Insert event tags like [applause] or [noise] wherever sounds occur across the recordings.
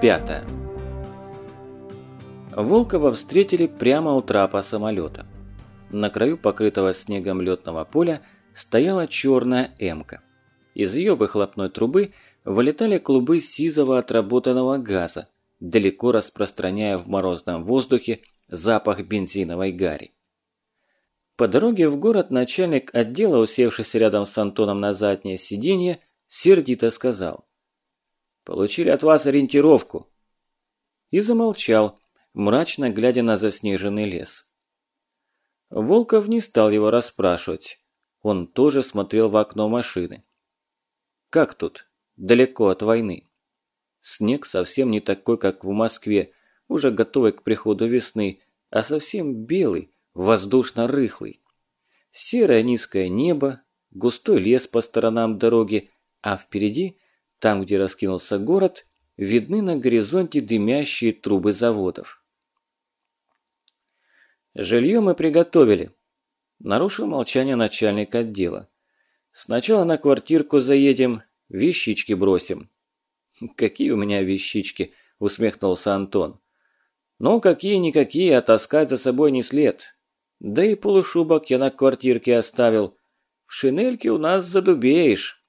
5 Волкова встретили прямо у трапа самолета. На краю покрытого снегом летного поля стояла черная эмка. Из ее выхлопной трубы вылетали клубы сизого отработанного газа, далеко распространяя в морозном воздухе запах бензиновой гари. По дороге в город начальник отдела, усевшийся рядом с Антоном на заднее сиденье, сердито сказал – Получили от вас ориентировку». И замолчал, мрачно глядя на заснеженный лес. Волков не стал его расспрашивать. Он тоже смотрел в окно машины. «Как тут? Далеко от войны?» Снег совсем не такой, как в Москве, уже готовый к приходу весны, а совсем белый, воздушно-рыхлый. Серое низкое небо, густой лес по сторонам дороги, а впереди там, где раскинулся город, видны на горизонте дымящие трубы заводов. «Жилье мы приготовили», – нарушил молчание начальник отдела. «Сначала на квартирку заедем, вещички бросим». [laughs] «Какие у меня вещички?» – усмехнулся Антон. «Ну, какие-никакие, а таскать за собой не след. Да и полушубок я на квартирке оставил. В шинельке у нас задубеешь».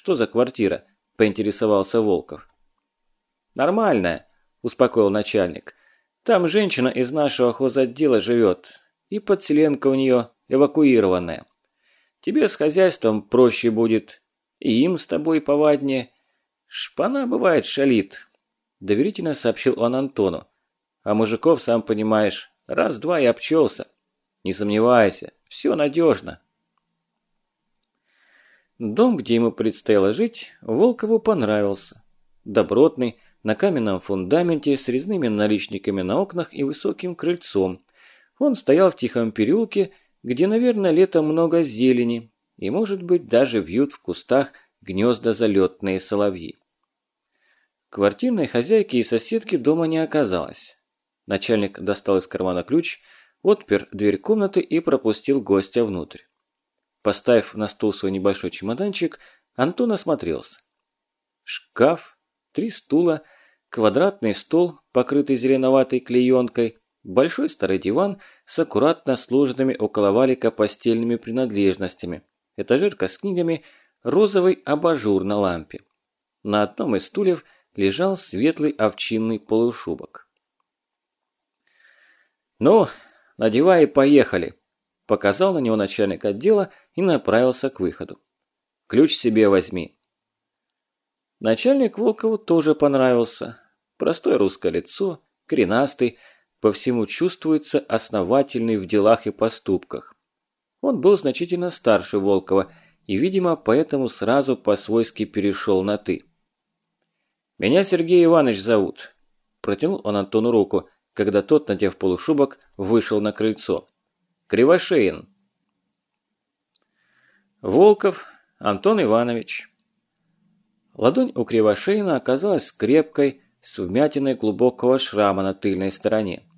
«Что за квартира?» – поинтересовался Волков. «Нормальная», – успокоил начальник. «Там женщина из нашего хозотдела живет, и подселенка у нее эвакуированная. Тебе с хозяйством проще будет, и им с тобой поваднее. Шпана бывает шалит», – доверительно сообщил он Антону. «А мужиков, сам понимаешь, раз-два и обчелся. Не сомневайся, все надежно». Дом, где ему предстояло жить, Волкову понравился. Добротный, на каменном фундаменте с резными наличниками на окнах и высоким крыльцом. Он стоял в тихом переулке, где, наверное, летом много зелени, и, может быть, даже вьют в кустах гнезда залетные соловьи. Квартирной хозяйки и соседки дома не оказалось. Начальник достал из кармана ключ, отпер дверь комнаты и пропустил гостя внутрь. Поставив на стол свой небольшой чемоданчик, Антон осмотрелся. Шкаф, три стула, квадратный стол, покрытый зеленоватой клеенкой, большой старый диван с аккуратно сложенными около валика постельными принадлежностями, этажерка с книгами, розовый абажур на лампе. На одном из стульев лежал светлый овчинный полушубок. «Ну, надевай и поехали», Показал на него начальник отдела и направился к выходу. «Ключ себе возьми». Начальник Волкову тоже понравился. Простое русское лицо, коренастый, по всему чувствуется основательный в делах и поступках. Он был значительно старше Волкова и, видимо, поэтому сразу по-свойски перешел на «ты». «Меня Сергей Иванович зовут», – протянул он Антону руку, когда тот, надев полушубок, вышел на крыльцо. Кривошеин. Волков Антон Иванович. Ладонь у Кривошеина оказалась крепкой, с вмятиной глубокого шрама на тыльной стороне.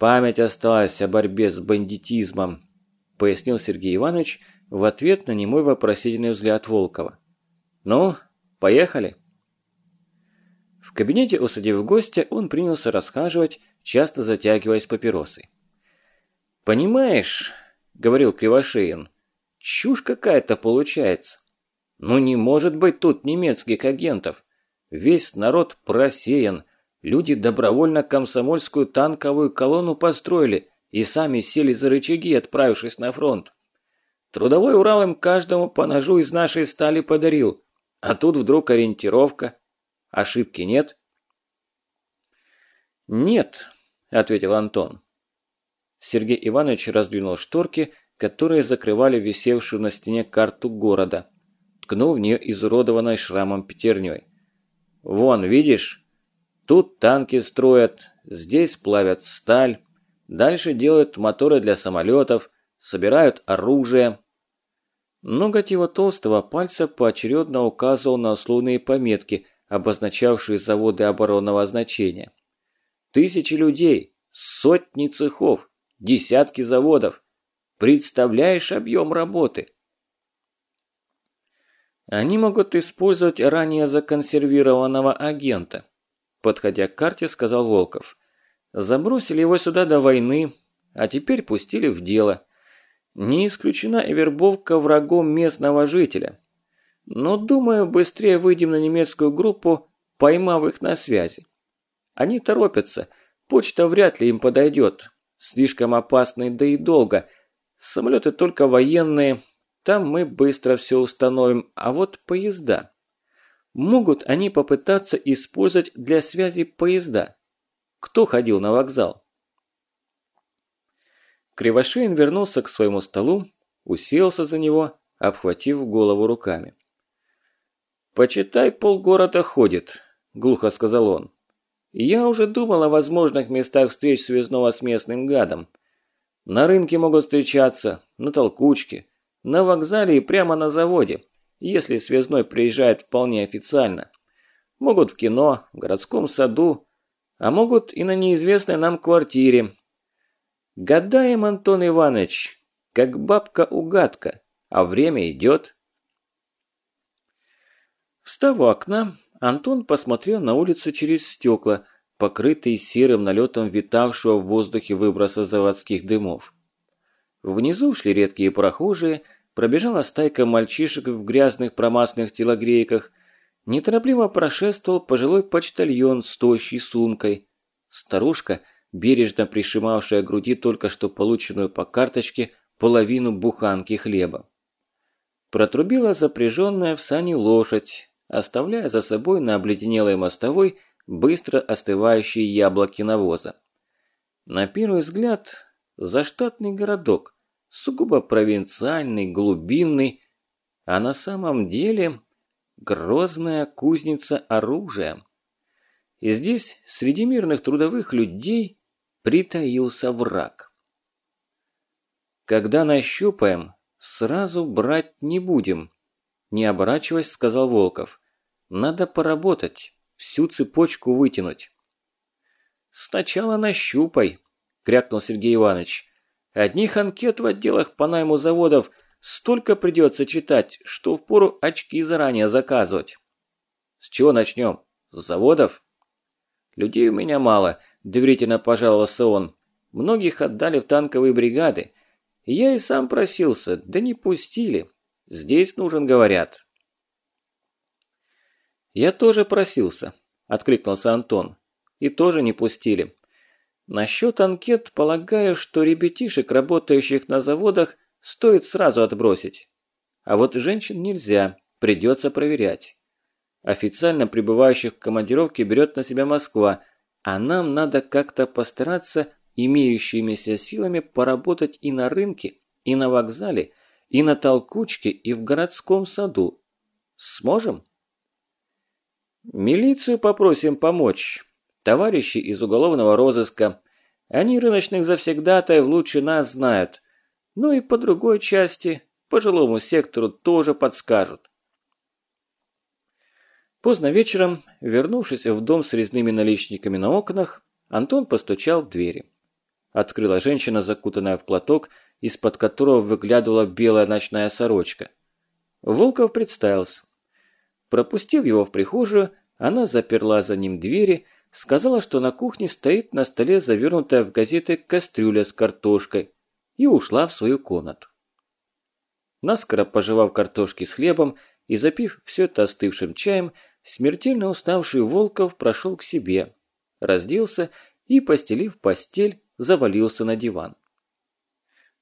«Память осталась о борьбе с бандитизмом», – пояснил Сергей Иванович в ответ на немой вопросительный взгляд Волкова. «Ну, поехали?» В кабинете, усадив гостя, он принялся расхаживать, часто затягиваясь папиросой. «Понимаешь», – говорил Кривошеин, – «чушь какая-то получается. Ну не может быть тут немецких агентов. Весь народ просеян, люди добровольно комсомольскую танковую колонну построили и сами сели за рычаги, отправившись на фронт. Трудовой Урал им каждому по ножу из нашей стали подарил, а тут вдруг ориентировка. Ошибки нет?» «Нет», – ответил Антон. Сергей Иванович раздвинул шторки, которые закрывали висевшую на стене карту города. Ткнул в нее изуродованной шрамом пятерней. «Вон, видишь? Тут танки строят, здесь плавят сталь, дальше делают моторы для самолетов, собирают оружие». Ноготь его толстого пальца поочередно указывал на условные пометки, обозначавшие заводы оборонного значения. Тысячи людей, сотни цехов, десятки заводов. Представляешь объем работы? Они могут использовать ранее законсервированного агента, подходя к карте, сказал Волков. Забросили его сюда до войны, а теперь пустили в дело. Не исключена и вербовка врагом местного жителя. Но, думаю, быстрее выйдем на немецкую группу, поймав их на связи. Они торопятся, почта вряд ли им подойдет. Слишком опасно да и долго. Самолеты только военные, там мы быстро все установим, а вот поезда. Могут они попытаться использовать для связи поезда? Кто ходил на вокзал? Кривошеин вернулся к своему столу, уселся за него, обхватив голову руками. «Почитай, полгорода ходит», – глухо сказал он. «Я уже думал о возможных местах встреч связного с местным гадом. На рынке могут встречаться, на толкучке, на вокзале и прямо на заводе, если связной приезжает вполне официально. Могут в кино, в городском саду, а могут и на неизвестной нам квартире. Гадаем, Антон Иванович, как бабка-угадка, а время идет. Встав у окна, Антон посмотрел на улицу через стекла, покрытые серым налетом витавшего в воздухе выброса заводских дымов. Внизу шли редкие прохожие, пробежала стайка мальчишек в грязных промасленных телогрейках, неторопливо прошествовал пожилой почтальон с тощей сумкой. Старушка, бережно пришимавшая к груди только что полученную по карточке половину буханки хлеба. Протрубила запряженная в сани лошадь, оставляя за собой на обледенелой мостовой быстро остывающие яблоки навоза. На первый взгляд, заштатный городок, сугубо провинциальный, глубинный, а на самом деле грозная кузница оружия. И здесь, среди мирных трудовых людей, притаился враг. «Когда нащупаем, сразу брать не будем», – не оборачиваясь, сказал Волков. «Надо поработать, всю цепочку вытянуть». «Сначала нащупай», – крякнул Сергей Иванович. Одних анкет в отделах по найму заводов столько придется читать, что впору очки заранее заказывать. С чего начнем? С заводов? Людей у меня мало, доверительно пожаловался он. Многих отдали в танковые бригады. Я и сам просился, да не пустили. Здесь нужен, говорят. Я тоже просился, откликнулся Антон. И тоже не пустили. Насчет анкет, полагаю, что ребятишек, работающих на заводах, стоит сразу отбросить. А вот женщин нельзя, придется проверять. Официально прибывающих в командировке берет на себя Москва, а нам надо как-то постараться имеющимися силами поработать и на рынке, и на вокзале, и на толкучке, и в городском саду. Сможем? Милицию попросим помочь товарищи из уголовного розыска. Они рыночных завсегдатаев лучше нас знают. Ну и по другой части, по жилому сектору тоже подскажут. Поздно вечером, вернувшись в дом с резными наличниками на окнах, Антон постучал в двери. Открыла женщина, закутанная в платок, из-под которого выглядывала белая ночная сорочка. Волков представился. Пропустив его в прихожую, она заперла за ним двери сказала, что на кухне стоит на столе завернутая в газеты кастрюля с картошкой и ушла в свою комнату. Наскоро пожевав картошки с хлебом и запив все это остывшим чаем, смертельно уставший Волков прошел к себе, разделся и, постелив постель, завалился на диван.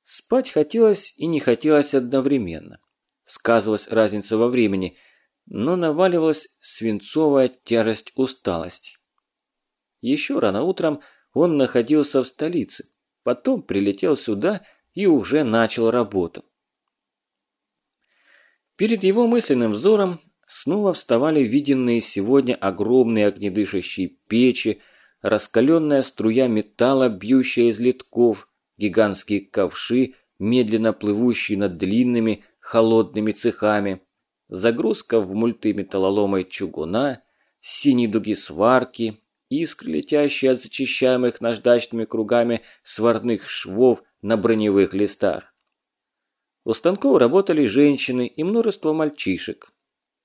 Спать хотелось и не хотелось одновременно. Сказывалась разница во времени, но наваливалась свинцовая тяжесть усталости. Еще рано утром он находился в столице, потом прилетел сюда и уже начал работу. Перед его мысленным взором снова вставали виденные сегодня огромные огнедышащие печи, раскаленная струя металла, бьющая из литков, гигантские ковши, медленно плывущие над длинными холодными цехами, загрузка в мульты металлолома чугуна, синие дуги сварки, искры, летящие от зачищаемых наждачными кругами сварных швов на броневых листах. У станков работали женщины и множество мальчишек.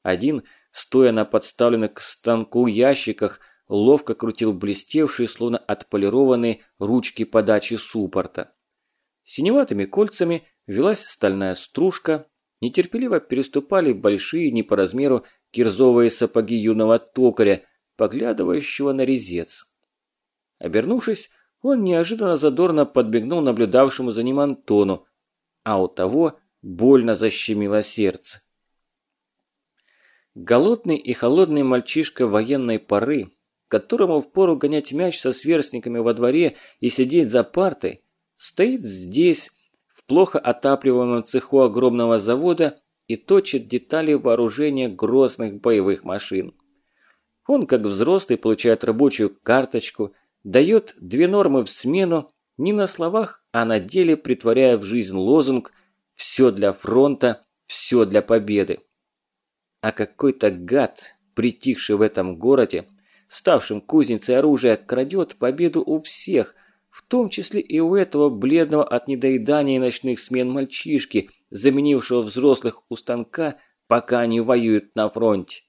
Один, стоя на подставленных к станку ящиках, ловко крутил блестевшие, словно отполированные ручки подачи суппорта. Синеватыми кольцами велась стальная стружка, нетерпеливо переступали большие не по размеру кирзовые сапоги юного токаря, поглядывающего на резец. Обернувшись, он неожиданно задорно подбегнул наблюдавшему за ним Антону, а у того больно защемило сердце. Голодный и холодный мальчишка военной поры, которому впору гонять мяч со сверстниками во дворе и сидеть за партой, стоит здесь, в плохо отапливаемом цеху огромного завода и точит детали вооружения грозных боевых машин. Он, как взрослый, получает рабочую карточку, дает две нормы в смену, не на словах, а на деле притворяя в жизнь лозунг «Все для фронта, все для победы». А какой-то гад, притихший в этом городе, ставшим кузницей оружия, крадет победу у всех, в том числе и у этого бледного от недоедания и ночных смен мальчишки, заменившего взрослых у станка, пока они воюют на фронте.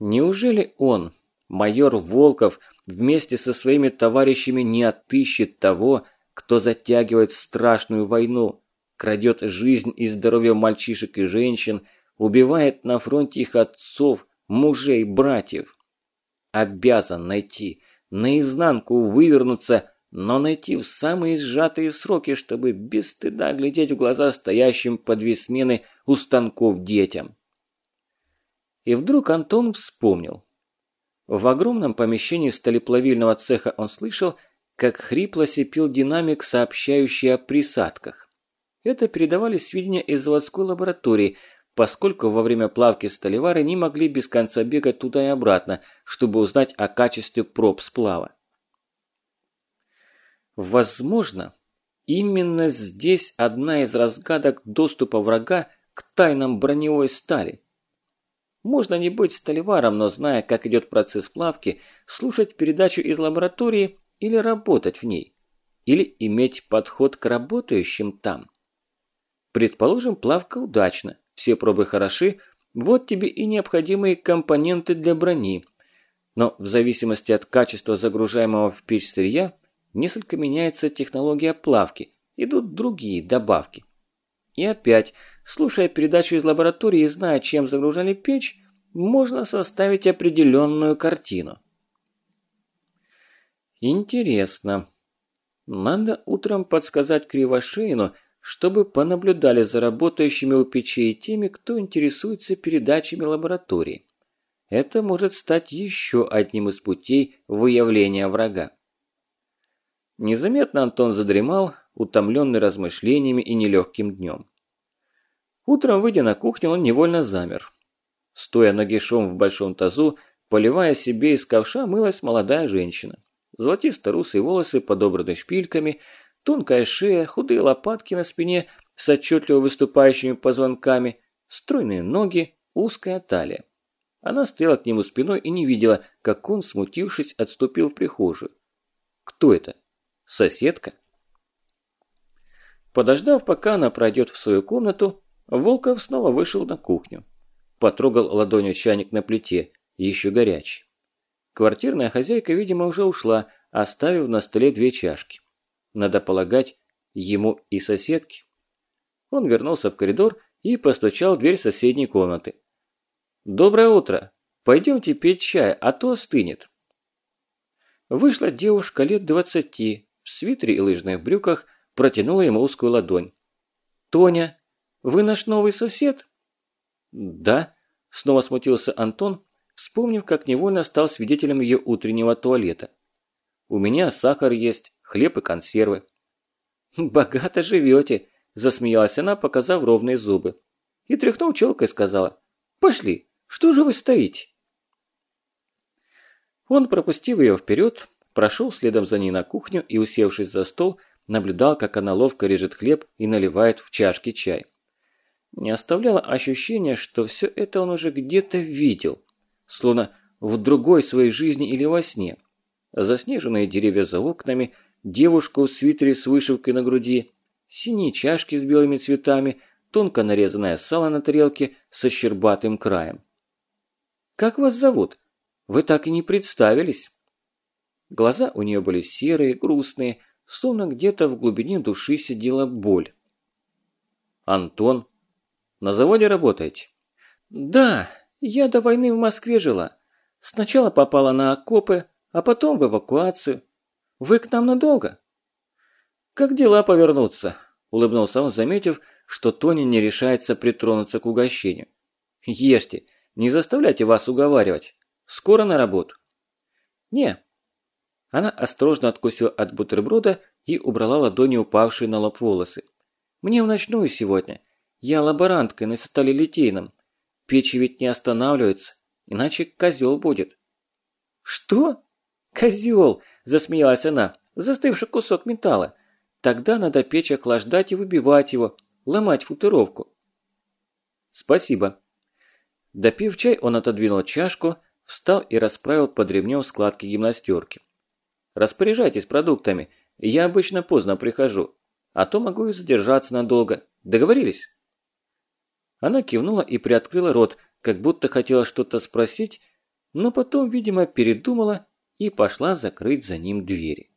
Неужели он, майор Волков, вместе со своими товарищами не отыщет того, кто затягивает страшную войну, крадет жизнь и здоровье мальчишек и женщин, убивает на фронте их отцов, мужей, братьев? Обязан найти, наизнанку вывернуться, но найти в самые сжатые сроки, чтобы без стыда глядеть в глаза стоящим по две смены у станков детям. И вдруг Антон вспомнил. В огромном помещении сталеплавильного цеха он слышал, как хрипло сипел динамик, сообщающий о присадках. Это передавали сведения из заводской лаборатории, поскольку во время плавки сталевары не могли без конца бегать туда и обратно, чтобы узнать о качестве проб сплава. Возможно, именно здесь одна из разгадок доступа врага к тайнам броневой стали. Можно не быть сталеваром, но зная, как идет процесс плавки, слушать передачу из лаборатории или работать в ней. Или иметь подход к работающим там. Предположим, плавка удачна, все пробы хороши, вот тебе и необходимые компоненты для брони. Но в зависимости от качества загружаемого в печь сырья, несколько меняется технология плавки, идут другие добавки. И опять, слушая передачу из лаборатории и зная, чем загружали печь, можно составить определенную картину. Интересно. Надо утром подсказать Кривошеину, чтобы понаблюдали за работающими у печей теми, кто интересуется передачами лаборатории. Это может стать еще одним из путей выявления врага. Незаметно Антон задремал, утомленный размышлениями и нелегким днем. Утром, выйдя на кухню, он невольно замер. Стоя нагишом в большом тазу, поливая себе из ковша, мылась молодая женщина. Золотисто-русые волосы подобраны шпильками, тонкая шея, худые лопатки на спине с отчетливо выступающими позвонками, стройные ноги, узкая талия. Она стояла к нему спиной и не видела, как он, смутившись, отступил в прихожую. Кто это? Соседка? Подождав, пока она пройдет в свою комнату, Волков снова вышел на кухню. Потрогал ладонью чайник на плите, еще горячий. Квартирная хозяйка, видимо, уже ушла, оставив на столе две чашки. Надо полагать, ему и соседке. Он вернулся в коридор и постучал в дверь соседней комнаты. «Доброе утро! Пойдемте пить чай, а то остынет». Вышла девушка лет двадцати, в свитере и лыжных брюках протянула ему узкую ладонь. «Тоня, вы наш новый сосед?» «Да», – снова смутился Антон, вспомнив, как невольно стал свидетелем ее утреннего туалета. «У меня сахар есть, хлеб и консервы». «Богато живете», – засмеялась она, показав ровные зубы. И тряхнув челкой сказала, «Пошли, что же вы стоите?» Он, пропустив ее вперед, прошел следом за ней на кухню и, усевшись за стол, наблюдал, как она ловко режет хлеб и наливает в чашки чай. Не оставляло ощущения, что все это он уже где-то видел, словно в другой своей жизни или во сне. Заснеженные деревья за окнами, девушку в свитере с вышивкой на груди, синие чашки с белыми цветами, тонко нарезанное сало на тарелке со щербатым краем. «Как вас зовут? Вы так и не представились». Глаза у нее были серые, грустные, словно где-то в глубине души сидела боль. «Антон, на заводе работаете?» «Да, я до войны в Москве жила. Сначала попала на окопы, а потом в эвакуацию. Вы к нам надолго?» «Как дела повернутся?» – улыбнулся он, заметив, что Тони не решается притронуться к угощению. «Ешьте, не заставляйте вас уговаривать. Скоро на работу?» «Не, она осторожно откусила от бутерброда и убрала ладони упавшие на лоб волосы. «Мне в ночную сегодня. Я лаборанткой на сталелитейном. Печи ведь не останавливаются, иначе козел будет». «Что? Козел!» – засмеялась она. «Застывший кусок металла. Тогда надо печь охлаждать и выбивать его, ломать футыровку». «Спасибо». Допив чай, он отодвинул чашку, встал и расправил под ремнем складки гимнастерки. Распоряжайтесь продуктами. Я обычно поздно прихожу. А то могу и задержаться надолго. Договорились?» Она кивнула и приоткрыла рот, как будто хотела что-то спросить, но потом, видимо, передумала и пошла закрыть за ним двери.